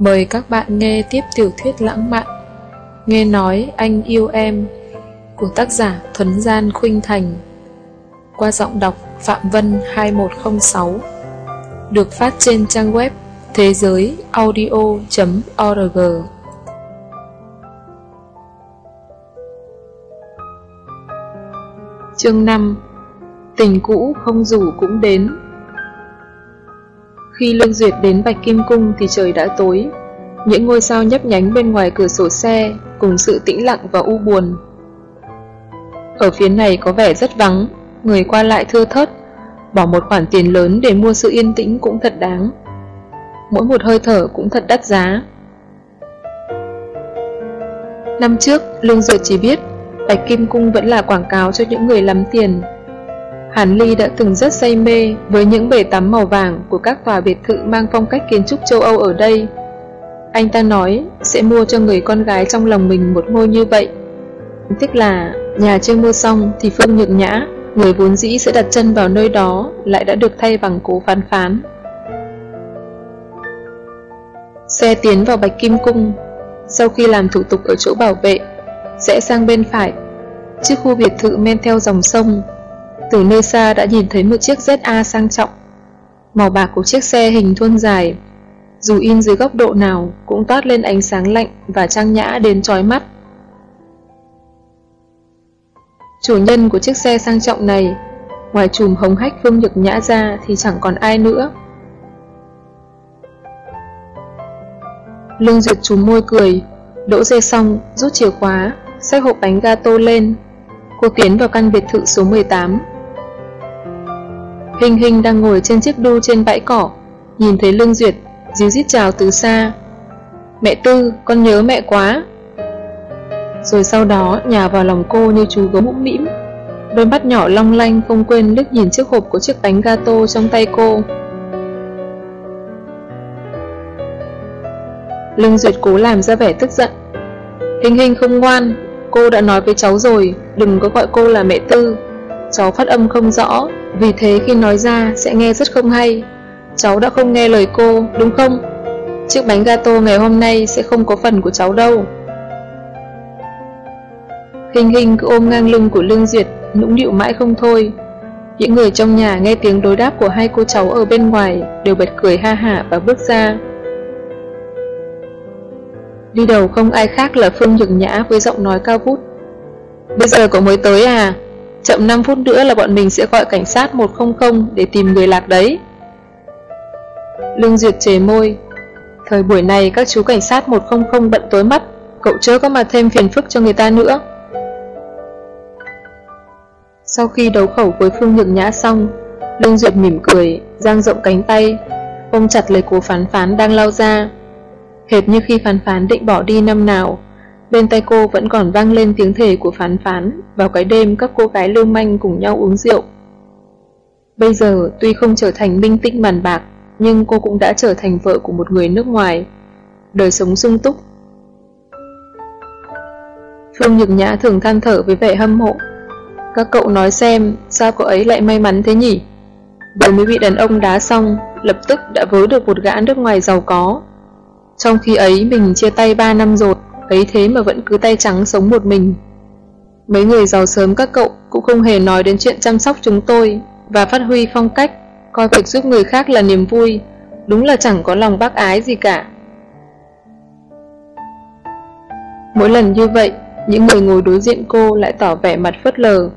Mời các bạn nghe tiếp tiểu thuyết lãng mạn. Nghe nói anh yêu em, của tác giả Thuấn Gian Khuynh Thành. Qua giọng đọc Phạm Vân 2106 được phát trên trang web thế giới audio.org Chương 5 Tình cũ không rủ cũng đến. Khi Lương Duyệt đến Bạch Kim Cung thì trời đã tối. Những ngôi sao nhấp nhánh bên ngoài cửa sổ xe cùng sự tĩnh lặng và u buồn. Ở phía này có vẻ rất vắng Người qua lại thưa thớt Bỏ một khoản tiền lớn để mua sự yên tĩnh cũng thật đáng. Mỗi một hơi thở cũng thật đắt giá. Năm trước, Lương Duyệt chỉ biết Bạch Kim Cung vẫn là quảng cáo cho những người lắm tiền. Hàn Ly đã từng rất say mê với những bể tắm màu vàng của các tòa biệt thự mang phong cách kiến trúc châu Âu ở đây. Anh ta nói sẽ mua cho người con gái trong lòng mình một ngôi như vậy. Tức là nhà chưa mua xong thì Phương Nhược Nhã, người vốn dĩ sẽ đặt chân vào nơi đó, lại đã được thay bằng cố phán phán. Xe tiến vào Bạch Kim Cung. Sau khi làm thủ tục ở chỗ bảo vệ, sẽ sang bên phải. Chiếc khu biệt thự men theo dòng sông. Từ nơi xa đã nhìn thấy một chiếc ZA sang trọng. Màu bạc của chiếc xe hình thuôn dài, dù in dưới góc độ nào cũng toát lên ánh sáng lạnh và trang nhã đến chói mắt. Chủ nhân của chiếc xe sang trọng này, ngoài chùm hống hách Phương Nhược Nhã ra thì chẳng còn ai nữa. Lương Duyệt chùm môi cười, đỗ dê xong, rút chìa khóa, xách hộp bánh gato lên. Cô tiến vào căn biệt thự số 18. Hình hình đang ngồi trên chiếc đu trên bãi cỏ, nhìn thấy Lương Duyệt, díu dít chào từ xa. Mẹ Tư, con nhớ mẹ quá. Rồi sau đó nhào vào lòng cô như chú gấu mũm mĩm. Đôi mắt nhỏ long lanh không quên lướt nhìn chiếc hộp của chiếc bánh gato trong tay cô. Lương Duyệt cố làm ra vẻ tức giận. Hình hình không ngoan, cô đã nói với cháu rồi, đừng có gọi cô là mẹ Tư. Cháu phát âm không rõ, vì thế khi nói ra sẽ nghe rất không hay. Cháu đã không nghe lời cô, đúng không? Chiếc bánh gato ngày hôm nay sẽ không có phần của cháu đâu. Hình hình cứ ôm ngang lưng của Lương Duyệt, nũng điệu mãi không thôi. Những người trong nhà nghe tiếng đối đáp của hai cô cháu ở bên ngoài đều bật cười ha hả và bước ra. Đi đầu không ai khác là Phương Nhược Nhã với giọng nói cao vút. Bây giờ cậu mới tới à? Chậm 5 phút nữa là bọn mình sẽ gọi cảnh sát 100 để tìm người lạc đấy. Lương Duyệt chề môi. Thời buổi này các chú cảnh sát 100 bận tối mắt, cậu chớ có mà thêm phiền phức cho người ta nữa. Sau khi đấu khẩu với Phương Nhược Nhã xong, Lương Duyệt mỉm cười, giang rộng cánh tay, ôm chặt lấy cố phán phán đang lao ra. Hệt như khi phán phán định bỏ đi năm nào, bên tay cô vẫn còn vang lên tiếng thề của phán phán vào cái đêm các cô gái lưu manh cùng nhau uống rượu. Bây giờ tuy không trở thành minh tinh màn bạc, nhưng cô cũng đã trở thành vợ của một người nước ngoài. Đời sống sung túc. Phương Nhược Nhã thường than thở với vẻ hâm mộ. Các cậu nói xem, sao cậu ấy lại may mắn thế nhỉ? Vừa mới bị đàn ông đá xong, lập tức đã vớ được một gã nước ngoài giàu có, trong khi ấy mình chia tay 3 năm rồi, ấy thế mà vẫn cứ tay trắng sống một mình. Mấy người giàu sớm các cậu cũng không hề nói đến chuyện chăm sóc chúng tôi và phát huy phong cách, coi việc giúp người khác là niềm vui, đúng là chẳng có lòng bác ái gì cả. Mỗi lần như vậy, những người ngồi đối diện cô lại tỏ vẻ mặt phớt lờ.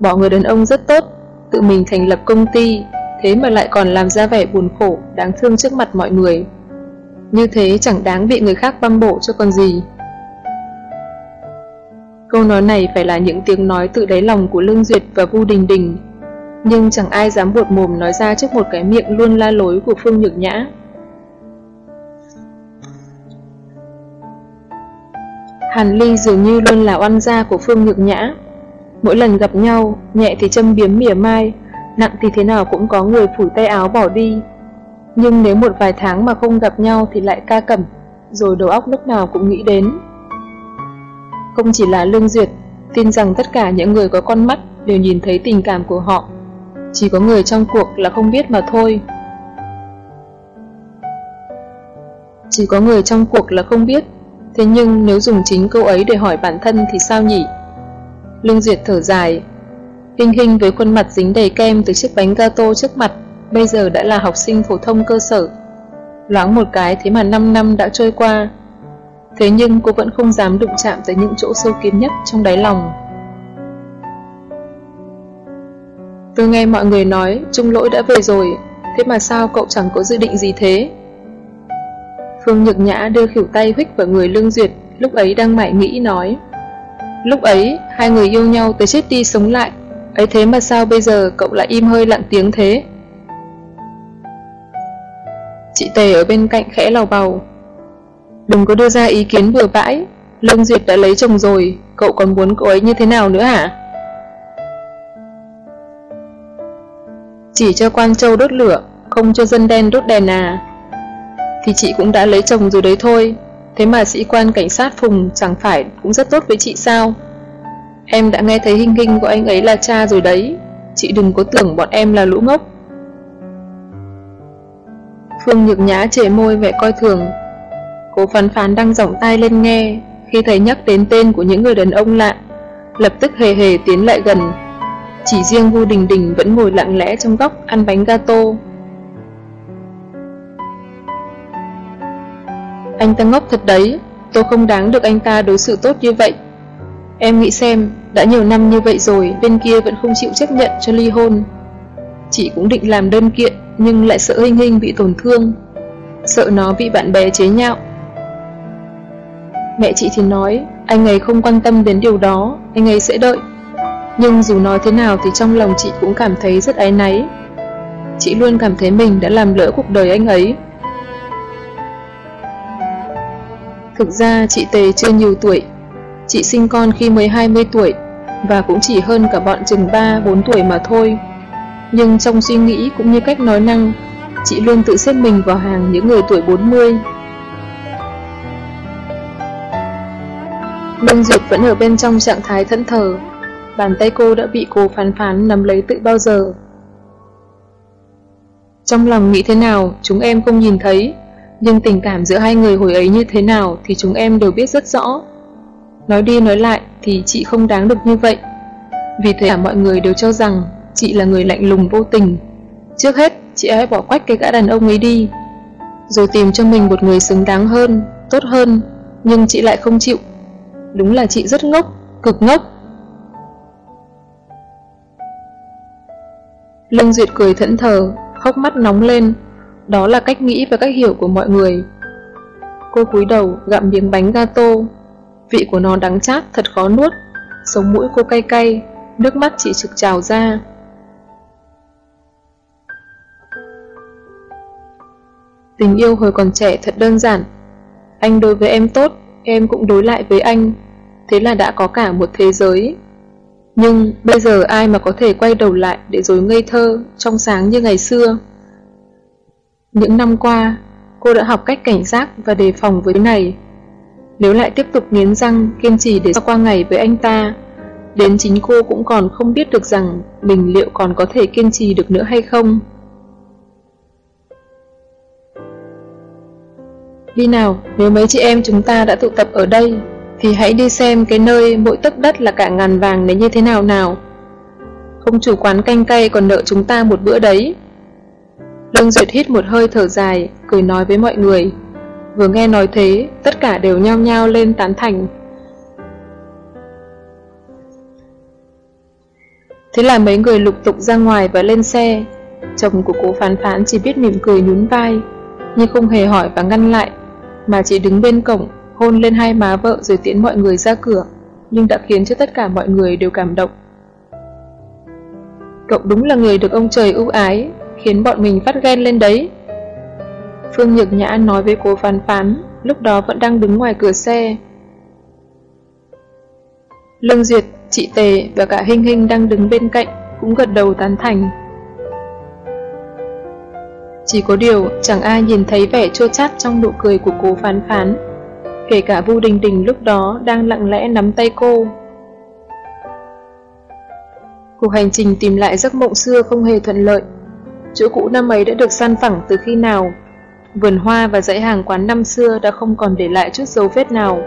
Bỏ người đàn ông rất tốt, tự mình thành lập công ty, thế mà lại còn làm ra vẻ buồn khổ, đáng thương trước mặt mọi người. Như thế chẳng đáng bị người khác băm bổ cho con gì. Câu nói này phải là những tiếng nói tự đáy lòng của Lương Duyệt và Vu Đình Đình. Nhưng chẳng ai dám buột mồm nói ra trước một cái miệng luôn la lối của Phương Nhược Nhã. Hàn Ly dường như luôn là oan gia của Phương Nhược Nhã. Mỗi lần gặp nhau, nhẹ thì châm biếm mỉa mai Nặng thì thế nào cũng có người phủi tay áo bỏ đi nhưng nếu một vài tháng mà không gặp nhau thì lại ca cẩm, rồi đầu óc lúc nào cũng nghĩ đến. Không chỉ là Lương Duyệt, tin rằng tất cả những người có con mắt đều nhìn thấy tình cảm của họ. Chỉ có người trong cuộc là không biết mà thôi. Chỉ có người trong cuộc là không biết, thế nhưng nếu dùng chính câu ấy để hỏi bản thân thì sao nhỉ? Lương Duyệt thở dài, Hình hình với khuôn mặt dính đầy kem từ chiếc bánh gato trước mặt, bây giờ đã là học sinh phổ thông cơ sở. Loáng một cái thế mà 5 năm đã trôi qua. Thế nhưng cô vẫn không dám đụng chạm tới những chỗ sâu kín nhất trong đáy lòng. Tôi nghe mọi người nói Trung Lỗi đã về rồi, thế mà sao cậu chẳng có dự định gì thế? Phương Nhược Nhã đưa khỉu tay huých vào người Lương Duyệt, lúc ấy đang mải nghĩ nói. Lúc ấy, hai người yêu nhau tới chết đi sống lại, ấy thế mà sao bây giờ cậu lại im hơi lặng tiếng thế? Chị Tề ở bên cạnh khẽ lào bầu. Đừng có đưa ra ý kiến vừa bãi, Lương Duyệt đã lấy chồng rồi, cậu còn muốn cô ấy như thế nào nữa hả? Chỉ cho quan châu đốt lửa, không cho dân đen đốt đèn à. Thì chị cũng đã lấy chồng rồi đấy thôi, thế mà sĩ quan cảnh sát Phùng chẳng phải cũng rất tốt với chị sao? Em đã nghe thấy hình hình của anh ấy là cha rồi đấy, chị đừng có tưởng bọn em là lũ ngốc. Phương Nhược Nhã chề môi vẻ coi thường. Cố phán phán đang giọng tay lên nghe, khi thấy nhắc đến tên của những người đàn ông lạ, lập tức hề hề tiến lại gần. Chỉ riêng Vu Đình Đình vẫn ngồi lặng lẽ trong góc ăn bánh gato. Anh ta ngốc thật đấy, tôi không đáng được anh ta đối xử tốt như vậy. Em nghĩ xem, đã nhiều năm như vậy rồi, bên kia vẫn không chịu chấp nhận cho ly hôn. Chị cũng định làm đơn kiện, nhưng lại sợ Hình Hình bị tổn thương, sợ nó bị bạn bè chế nhạo. Mẹ chị thì nói, anh ấy không quan tâm đến điều đó, anh ấy sẽ đợi. Nhưng dù nói thế nào thì trong lòng chị cũng cảm thấy rất áy náy. Chị luôn cảm thấy mình đã làm lỡ cuộc đời anh ấy. Thực ra chị Tề chưa nhiều tuổi, Chị sinh con khi mới 20 tuổi và cũng chỉ hơn cả bọn chừng 3-4 tuổi mà thôi. Nhưng trong suy nghĩ cũng như cách nói năng, chị luôn tự xếp mình vào hàng những người tuổi 40. đông Diệp vẫn ở bên trong trạng thái thẫn thờ, bàn tay cô đã bị cô phán phán nắm lấy tự bao giờ. Trong lòng nghĩ thế nào, chúng em không nhìn thấy, nhưng tình cảm giữa hai người hồi ấy như thế nào thì chúng em đều biết rất rõ. Nói đi nói lại thì chị không đáng được như vậy. Vì thế cả mọi người đều cho rằng chị là người lạnh lùng vô tình. Trước hết, chị hãy bỏ quách cái gã đàn ông ấy đi. Rồi tìm cho mình một người xứng đáng hơn, tốt hơn, nhưng chị lại không chịu. Đúng là chị rất ngốc, cực ngốc. Lương Duyệt cười thẫn thờ, khóc mắt nóng lên. Đó là cách nghĩ và cách hiểu của mọi người. Cô cúi đầu gặm miếng bánh gato Vị của nó đắng chát thật khó nuốt Sống mũi cô cay cay Nước mắt chỉ trực trào ra Tình yêu hồi còn trẻ thật đơn giản. Anh đối với em tốt Em cũng đối lại với anh. Thế là đã có cả một thế giới. Nhưng bây giờ ai mà có thể quay đầu lại Để rồi ngây thơ Trong sáng như ngày xưa? Những năm qua Cô đã học cách cảnh giác và đề phòng với này. Nếu lại tiếp tục nghiến răng, kiên trì để qua ngày với anh ta, đến chính cô cũng còn không biết được rằng mình liệu còn có thể kiên trì được nữa hay không. Đi nào, nếu mấy chị em chúng ta đã tụ tập ở đây, thì hãy đi xem cái nơi mỗi tấc đất là cả ngàn vàng đấy như thế nào nào. Không chủ quán canh cay còn nợ chúng ta một bữa đấy. Lương Duyệt hít một hơi thở dài, cười nói với mọi người. Vừa nghe nói thế, tất cả đều nhao nhao lên tán thành. Thế là mấy người lục tục ra ngoài và lên xe. Chồng của cố phán phán chỉ biết mỉm cười nhún vai, nhưng không hề hỏi và ngăn lại, mà chỉ đứng bên cổng, hôn lên hai má vợ rồi tiễn mọi người ra cửa, nhưng đã khiến cho tất cả mọi người đều cảm động. Cậu đúng là người được ông trời ưu ái, khiến bọn mình phát ghen lên đấy. Phương Nhược Nhã nói với cô phán phán, lúc đó vẫn đang đứng ngoài cửa xe. Lương Duyệt, chị Tề và cả Hinh Hinh đang đứng bên cạnh, cũng gật đầu tán thành. Chỉ có điều, chẳng ai nhìn thấy vẻ chua chát trong nụ cười của cô phán phán. Kể cả Vu Đình Đình lúc đó đang lặng lẽ nắm tay cô. Cuộc hành trình tìm lại giấc mộng xưa không hề thuận lợi. Chỗ cũ năm ấy đã được san phẳng từ khi nào Vườn hoa và dãy hàng quán năm xưa đã không còn để lại chút dấu vết nào.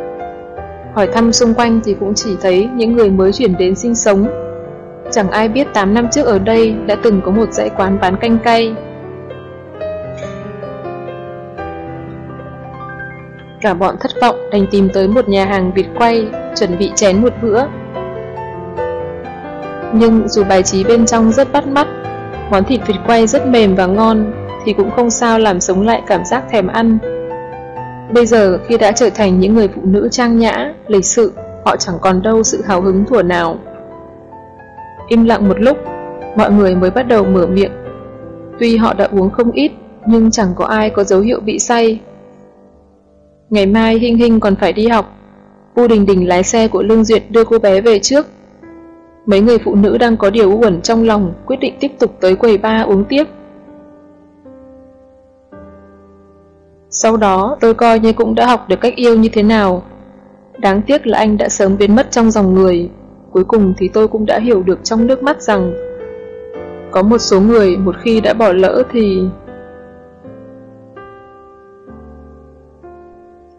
Hỏi thăm xung quanh thì cũng chỉ thấy những người mới chuyển đến sinh sống. Chẳng ai biết 8 năm trước ở đây đã từng có một dãy quán bán canh cay. Cả bọn thất vọng đành tìm tới một nhà hàng vịt quay, chuẩn bị chén một bữa. Nhưng dù bài trí bên trong rất bắt mắt, món thịt vịt quay rất mềm và ngon, thì cũng không sao làm sống lại cảm giác thèm ăn. Bây giờ khi đã trở thành những người phụ nữ trang nhã, lịch sự, họ chẳng còn đâu sự hào hứng thủa nào. Im lặng một lúc, mọi người mới bắt đầu mở miệng. Tuy họ đã uống không ít, nhưng chẳng có ai có dấu hiệu bị say. Ngày mai Hinh Hinh còn phải đi học. Vu Đình Đình lái xe của Lương Duyệt đưa cô bé về trước. Mấy người phụ nữ đang có điều uẩn trong lòng, quyết định tiếp tục tới quầy ba uống tiếp. Sau đó, tôi coi như cũng đã học được cách yêu như thế nào. Đáng tiếc là anh đã sớm biến mất trong dòng người. Cuối cùng thì tôi cũng đã hiểu được trong nước mắt rằng, có một số người một khi đã bỏ lỡ thì...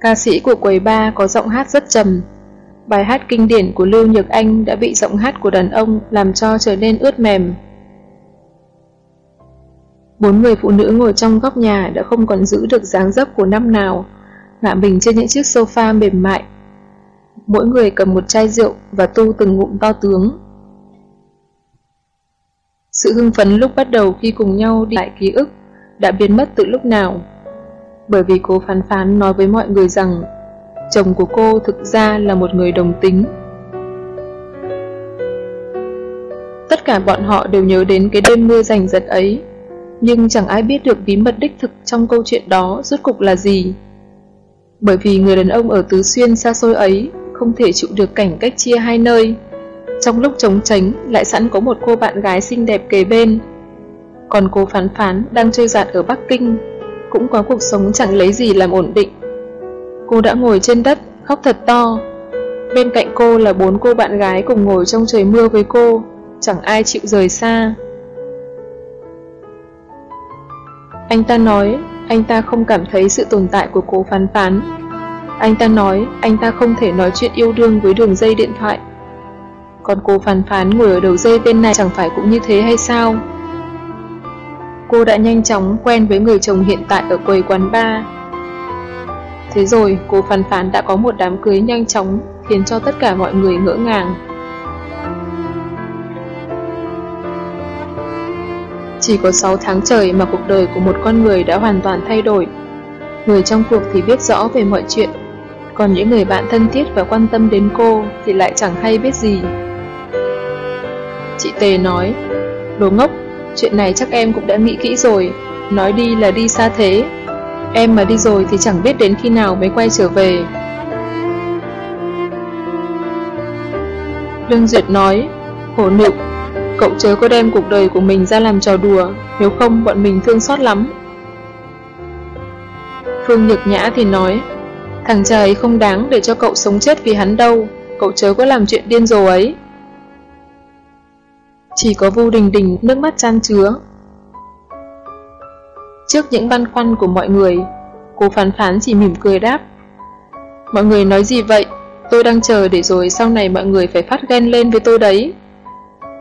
Ca sĩ của quầy ba có giọng hát rất trầm. Bài hát kinh điển của Lưu Nhược Anh đã bị giọng hát của đàn ông làm cho trở nên ướt mềm. Bốn người phụ nữ ngồi trong góc nhà đã không còn giữ được dáng dấp của năm nào, ngả mình trên những chiếc sofa mềm mại. Mỗi người cầm một chai rượu và tu từng ngụm to tướng. Sự hưng phấn lúc bắt đầu khi cùng nhau đi lại ký ức đã biến mất từ lúc nào. Bởi vì cô phán phán nói với mọi người rằng chồng của cô thực ra là một người đồng tính. Tất cả bọn họ đều nhớ đến cái đêm mưa rành giật ấy nhưng chẳng ai biết được bí mật đích thực trong câu chuyện đó rốt cục là gì. Bởi vì người đàn ông ở Tứ Xuyên xa xôi ấy không thể chịu được cảnh cách chia hai nơi. Trong lúc chống tránh lại sẵn có một cô bạn gái xinh đẹp kề bên. Còn cô phán phán đang chơi giạt ở Bắc Kinh, cũng có cuộc sống chẳng lấy gì làm ổn định. Cô đã ngồi trên đất, khóc thật to. Bên cạnh cô là bốn cô bạn gái cùng ngồi trong trời mưa với cô, chẳng ai chịu rời xa. Anh ta nói, anh ta không cảm thấy sự tồn tại của cô phán phán. Anh ta nói, anh ta không thể nói chuyện yêu đương với đường dây điện thoại. Còn cô phán phán ngồi ở đầu dây bên này chẳng phải cũng như thế hay sao? Cô đã nhanh chóng quen với người chồng hiện tại ở quầy quán bar. Thế rồi, cô phán phán đã có một đám cưới nhanh chóng, khiến cho tất cả mọi người ngỡ ngàng. Chỉ có 6 tháng trời mà cuộc đời của một con người đã hoàn toàn thay đổi. Người trong cuộc thì biết rõ về mọi chuyện, còn những người bạn thân thiết và quan tâm đến cô thì lại chẳng hay biết gì. Chị Tề nói, đồ ngốc, chuyện này chắc em cũng đã nghĩ kỹ rồi, nói đi là đi xa thế. Em mà đi rồi thì chẳng biết đến khi nào mới quay trở về. Lương Duyệt nói, hổ nựu, Cậu chớ có đem cuộc đời của mình ra làm trò đùa, nếu không bọn mình thương xót lắm. Phương Nhược Nhã thì nói, thằng cha ấy không đáng để cho cậu sống chết vì hắn đâu, cậu chớ có làm chuyện điên rồ ấy. Chỉ có Vu Đình Đình nước mắt chan chứa. Trước những băn khoăn của mọi người, cô phán phán chỉ mỉm cười đáp. Mọi người nói gì vậy? Tôi đang chờ để rồi sau này mọi người phải phát ghen lên với tôi đấy.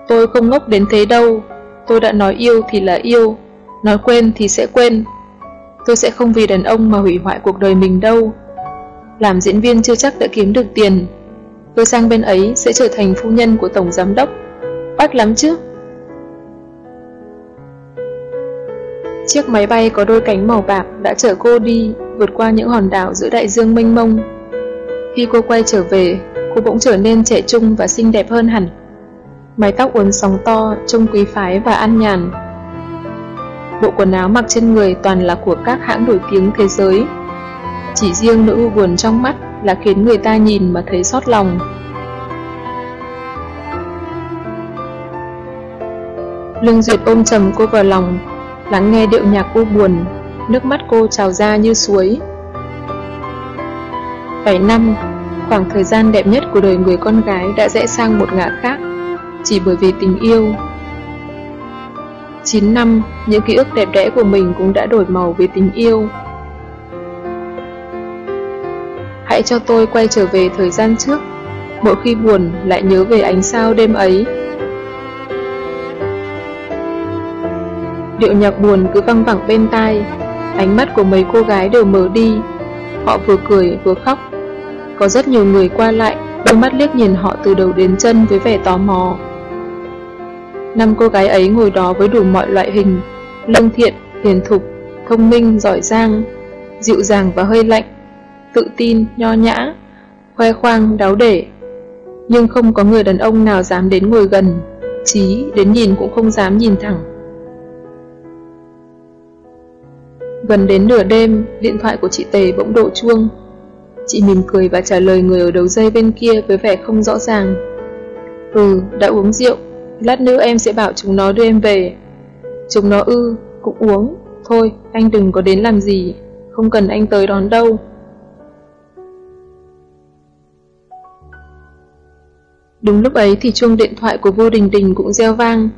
Tôi không ngốc đến thế đâu, tôi đã nói yêu thì là yêu, nói quên thì sẽ quên. Tôi sẽ không vì đàn ông mà hủy hoại cuộc đời mình đâu. Làm diễn viên chưa chắc đã kiếm được tiền. Tôi sang bên ấy sẽ trở thành phu nhân của tổng giám đốc. Oách lắm chứ. Chiếc máy bay có đôi cánh màu bạc đã chở cô đi vượt qua những hòn đảo giữa đại dương mênh mông. Khi cô quay trở về, cô bỗng trở nên trẻ trung và xinh đẹp hơn hẳn mái tóc uốn sóng to, trông quý phái và an nhàn. Bộ quần áo mặc trên người toàn là của các hãng nổi tiếng thế giới. Chỉ riêng nỗi u buồn trong mắt là khiến người ta nhìn mà thấy xót lòng. Lương Duyệt ôm chầm cô vào lòng, lắng nghe điệu nhạc cô buồn, nước mắt cô trào ra như suối. 7 năm, khoảng thời gian đẹp nhất của đời người con gái đã rẽ sang một ngã khác, chỉ bởi vì tình yêu. 9 năm, những ký ức đẹp đẽ của mình cũng đã đổi màu vì tình yêu. Hãy cho tôi quay trở về thời gian trước, mỗi khi buồn lại nhớ về ánh sao đêm ấy Điệu nhạc buồn cứ văng vẳng bên tai. Ánh mắt của mấy cô gái đều mở đi. Họ vừa cười vừa khóc. Có rất nhiều người qua lại Đôi mắt liếc nhìn họ từ đầu đến chân với vẻ tò mò. Năm cô gái ấy ngồi đó với đủ mọi loại hình Lương thiện, hiền thục, thông minh, giỏi giang Dịu dàng và hơi lạnh Tự tin, nho nhã Khoe khoang, đáo để. Nhưng không có người đàn ông nào dám đến ngồi gần Chí đến nhìn cũng không dám nhìn thẳng. Gần đến nửa đêm, điện thoại của chị Tề bỗng đổ chuông. Chị mỉm cười và trả lời người ở đầu dây bên kia với vẻ không rõ ràng. Ừ, đã uống rượu, lát nữa em sẽ bảo chúng nó đưa em về. Chúng nó ư, cũng uống. Thôi, anh đừng có đến làm gì, không cần anh tới đón đâu. Đúng lúc ấy thì chuông điện thoại của Vô Đình Đình cũng reo vang.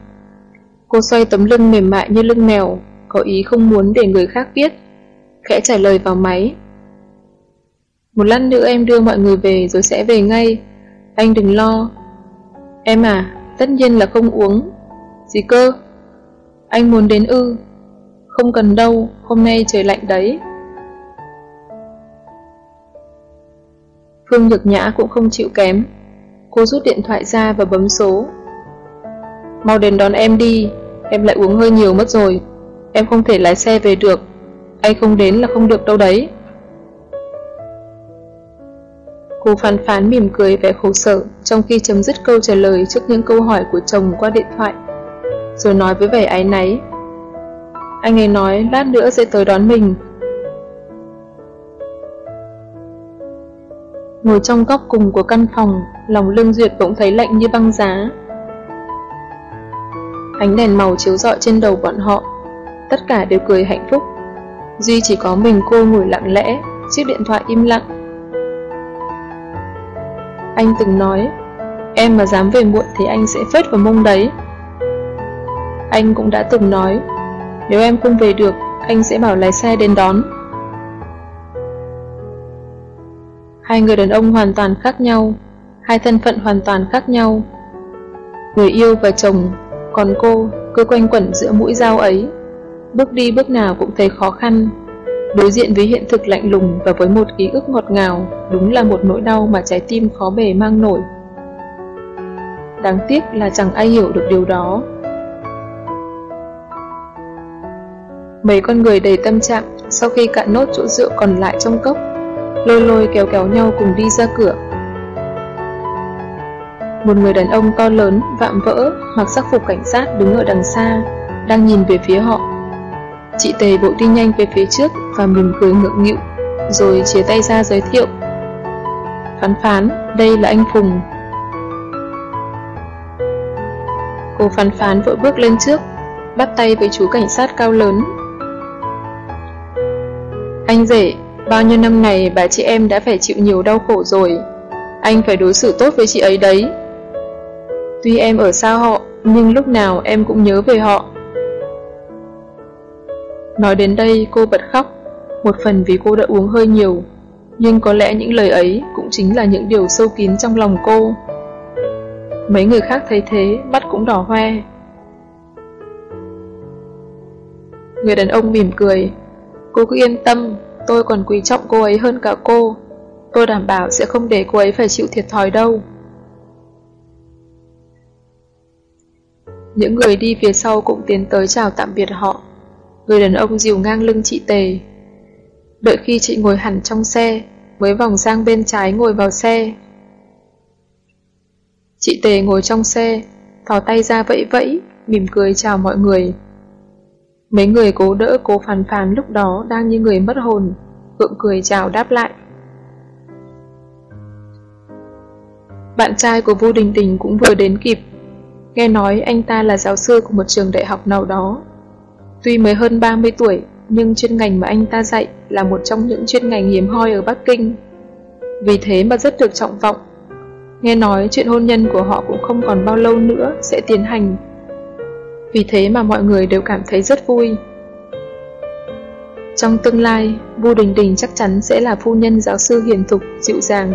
Cô xoay tấm lưng mềm mại như lưng mèo, có ý không muốn để người khác biết. Khẽ trả lời vào máy. Một lát nữa em đưa mọi người về rồi sẽ về ngay. Anh đừng lo. Em à, tất nhiên là không uống. Gì cơ? Anh muốn đến ư. Không cần đâu, hôm nay trời lạnh đấy. Phương Nhược Nhã cũng không chịu kém. Cô rút điện thoại ra và bấm số. Mau đến đón em đi, em lại uống hơi nhiều mất rồi. Em không thể lái xe về được. Anh không đến là không được đâu đấy. Cô phán phán mỉm cười vẻ khổ sở Trong khi chấm dứt câu trả lời Trước những câu hỏi của chồng qua điện thoại, Rồi nói với vẻ áy náy. Anh ấy nói lát nữa sẽ tới đón mình. Ngồi trong góc cùng của căn phòng, Lòng lưng duyệt bỗng thấy lạnh như băng giá. Ánh đèn màu chiếu rọi trên đầu bọn họ tất cả đều cười hạnh phúc. Duy chỉ có mình cô ngồi lặng lẽ, chiếc điện thoại im lặng. Anh từng nói, em mà dám về muộn thì anh sẽ phết vào mông đấy. Anh cũng đã từng nói, nếu em không về được, anh sẽ bảo lái xe đến đón. Hai người đàn ông hoàn toàn khác nhau, hai thân phận hoàn toàn khác nhau. Người yêu và chồng, còn cô cứ quanh quẩn giữa mũi dao ấy bước đi bước nào cũng thấy khó khăn. Đối diện với hiện thực lạnh lùng và với một ký ức ngọt ngào, đúng là một nỗi đau mà trái tim khó bề mang nổi. Đáng tiếc là chẳng ai hiểu được điều đó. Mấy con người đầy tâm trạng sau khi cạn nốt chỗ rượu còn lại trong cốc, lôi lôi kéo kéo nhau cùng đi ra cửa. Một người đàn ông to lớn, vạm vỡ, mặc sắc phục cảnh sát đứng ở đằng xa, đang nhìn về phía họ. Chị Tề bộ đi nhanh về phía trước và mỉm cười ngượng nghịu, rồi chia tay ra giới thiệu. Phán phán, đây là anh Phùng. Cô phán phán vội bước lên trước, bắt tay với chú cảnh sát cao lớn. Anh rể, bao nhiêu năm này bà chị em đã phải chịu nhiều đau khổ rồi. Anh phải đối xử tốt với chị ấy đấy. Tuy em ở xa họ, nhưng lúc nào em cũng nhớ về họ. Nói đến đây cô bật khóc, một phần vì cô đã uống hơi nhiều, nhưng có lẽ những lời ấy cũng chính là những điều sâu kín trong lòng cô. Mấy người khác thấy thế, mắt cũng đỏ hoe. Người đàn ông mỉm cười, cô cứ yên tâm, tôi còn quý trọng cô ấy hơn cả cô. Tôi đảm bảo sẽ không để cô ấy phải chịu thiệt thòi đâu. Những người đi phía sau cũng tiến tới chào tạm biệt họ. Người đàn ông dìu ngang lưng chị Tề. Đợi khi chị ngồi hẳn trong xe, mới vòng sang bên trái ngồi vào xe. Chị Tề ngồi trong xe, thò tay ra vẫy vẫy, mỉm cười chào mọi người. Mấy người cố đỡ cố phàn phàn lúc đó đang như người mất hồn, gượng cười chào đáp lại. Bạn trai của Vu Đình Đình cũng vừa đến kịp. Nghe nói anh ta là giáo sư của một trường đại học nào đó Tuy mới hơn 30 tuổi, nhưng chuyên ngành mà anh ta dạy là một trong những chuyên ngành hiếm hoi ở Bắc Kinh. Vì thế mà rất được trọng vọng. Nghe nói chuyện hôn nhân của họ cũng không còn bao lâu nữa sẽ tiến hành. Vì thế mà mọi người đều cảm thấy rất vui. Trong tương lai, Vu Đình Đình chắc chắn sẽ là phu nhân giáo sư hiền thục, dịu dàng.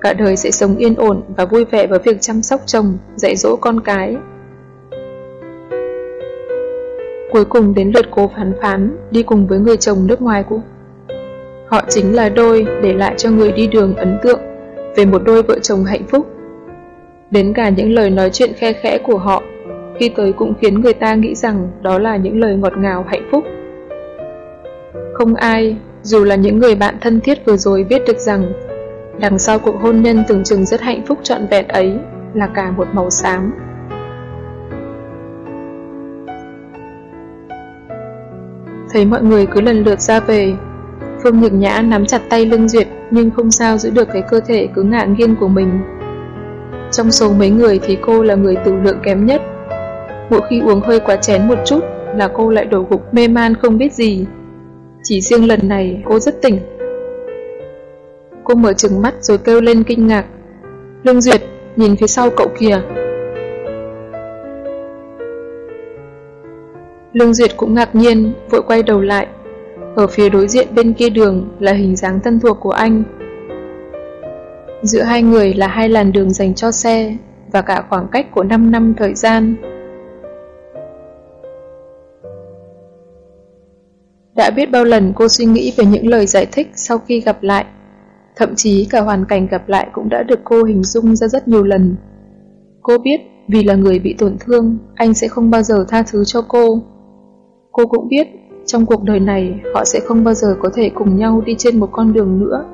Cả đời sẽ sống yên ổn và vui vẻ với việc chăm sóc chồng, dạy dỗ con cái. Cuối cùng đến lượt cô phán phán đi cùng với người chồng nước ngoài của Họ chính là đôi để lại cho người đi đường ấn tượng về một đôi vợ chồng hạnh phúc. Đến cả những lời nói chuyện khe khẽ của họ khi tới cũng khiến người ta nghĩ rằng đó là những lời ngọt ngào hạnh phúc. Không ai, dù là những người bạn thân thiết vừa rồi biết được rằng đằng sau cuộc hôn nhân tưởng chừng rất hạnh phúc trọn vẹn ấy là cả một màu xám. Thấy mọi người cứ lần lượt ra về, Phương Nhược Nhã nắm chặt tay Lương Duyệt nhưng không sao giữ được cái cơ thể cứ ngả nghiêng của mình. Trong số mấy người thì cô là người tử lượng kém nhất. Mỗi khi uống hơi quá chén một chút là cô lại đổ gục mê man không biết gì. Chỉ riêng lần này cô rất tỉnh. Cô mở trừng mắt rồi kêu lên kinh ngạc. Lương Duyệt, nhìn phía sau cậu kìa. Lương Duyệt cũng ngạc nhiên, vội quay đầu lại. Ở phía đối diện bên kia đường là hình dáng thân thuộc của anh. Giữa hai người là hai làn đường dành cho xe và cả khoảng cách của 5 năm thời gian. Đã biết bao lần cô suy nghĩ về những lời giải thích sau khi gặp lại. Thậm chí cả hoàn cảnh gặp lại cũng đã được cô hình dung ra rất nhiều lần. Cô biết vì là người bị tổn thương, anh sẽ không bao giờ tha thứ cho cô. Cô cũng biết trong cuộc đời này họ sẽ không bao giờ có thể cùng nhau đi trên một con đường nữa.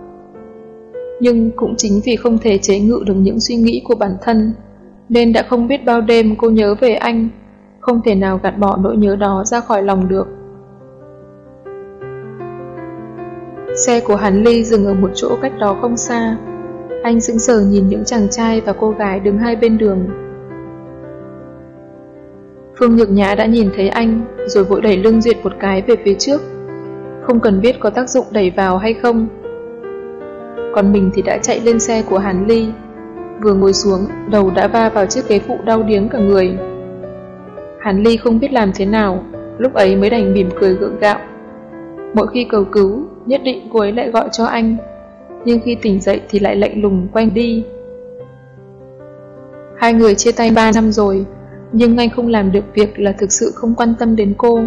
Nhưng cũng chính vì không thể chế ngự được những suy nghĩ của bản thân, nên đã không biết bao đêm cô nhớ về anh, không thể nào gạt bỏ nỗi nhớ đó ra khỏi lòng được. Xe của hắn Ly dừng ở một chỗ cách đó không xa. Anh sững sờ nhìn những chàng trai và cô gái đứng hai bên đường. Phương Nhược Nhã đã nhìn thấy anh, rồi vội đẩy lưng duyệt một cái về phía trước. Không cần biết có tác dụng đẩy vào hay không. Còn mình thì đã chạy lên xe của Hàn Ly. Vừa ngồi xuống, đầu đã va vào chiếc ghế phụ đau điếng cả người. Hàn Ly không biết làm thế nào, lúc ấy mới đành mỉm cười gượng gạo. Mỗi khi cầu cứu, nhất định cô ấy lại gọi cho anh, nhưng khi tỉnh dậy thì lại lạnh lùng quanh đi. Hai người chia tay 3 năm rồi, nhưng anh không làm được việc là thực sự không quan tâm đến cô.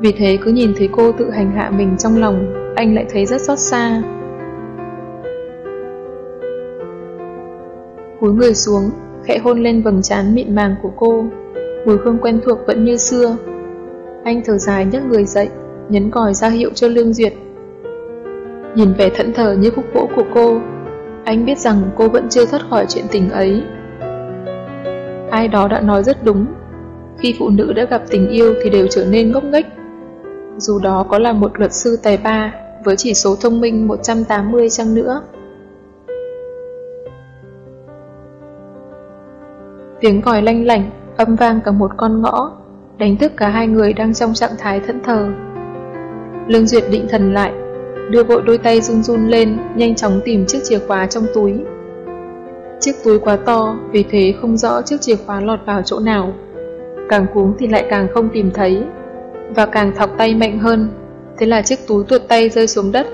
Vì thế cứ nhìn thấy cô tự hành hạ mình trong lòng, anh lại thấy rất xót xa. Cúi người xuống, khẽ hôn lên vầng trán mịn màng của cô, mùi hương quen thuộc vẫn như xưa. Anh thở dài nhấc người dậy, nhấn còi ra hiệu cho Lương Duyệt. Nhìn vẻ thẫn thờ như khúc gỗ của cô, anh biết rằng cô vẫn chưa thoát khỏi chuyện tình ấy. Ai đó đã nói rất đúng, khi phụ nữ đã gặp tình yêu thì đều trở nên ngốc nghếch. Dù đó có là một luật sư tài ba với chỉ số thông minh 180 chăng nữa. Tiếng còi lanh lảnh, âm vang cả một con ngõ, đánh thức cả hai người đang trong trạng thái thẫn thờ. Lương Duyệt định thần lại, đưa vội đôi tay run run lên, nhanh chóng tìm chiếc chìa khóa trong túi. Chiếc túi quá to, vì thế không rõ chiếc chìa khóa lọt vào chỗ nào. Càng cuống thì lại càng không tìm thấy, và càng thọc tay mạnh hơn. Thế là chiếc túi tuột tay rơi xuống đất,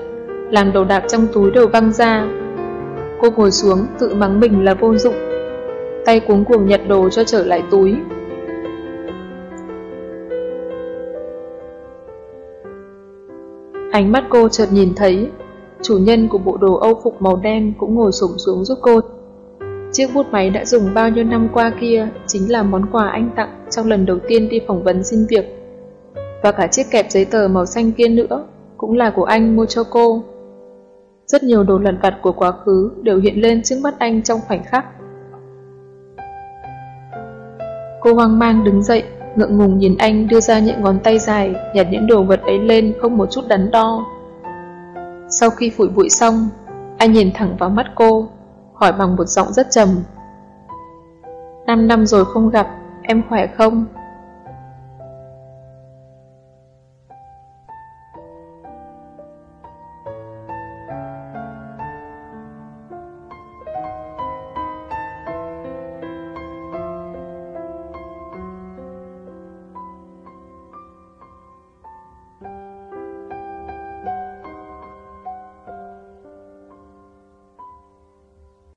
làm đồ đạc trong túi đều văng ra. Cô ngồi xuống, tự mắng mình là vô dụng. Tay cuống cuồng nhặt đồ cho trở lại túi. Ánh mắt cô chợt nhìn thấy, chủ nhân của bộ đồ âu phục màu đen cũng ngồi sổng xuống giúp cô Chiếc bút máy đã dùng bao nhiêu năm qua kia chính là món quà anh tặng trong lần đầu tiên đi phỏng vấn xin việc. Và cả chiếc kẹp giấy tờ màu xanh kia nữa cũng là của anh mua cho cô. Rất nhiều đồ lặt vặt của quá khứ đều hiện lên trước mắt anh trong khoảnh khắc. Cô hoang mang đứng dậy, ngượng ngùng nhìn anh đưa ra những ngón tay dài, nhặt những đồ vật ấy lên không một chút đắn đo. Sau khi phủi bụi xong, anh nhìn thẳng vào mắt cô, hỏi bằng một giọng rất trầm. Năm năm rồi không gặp, em khỏe không?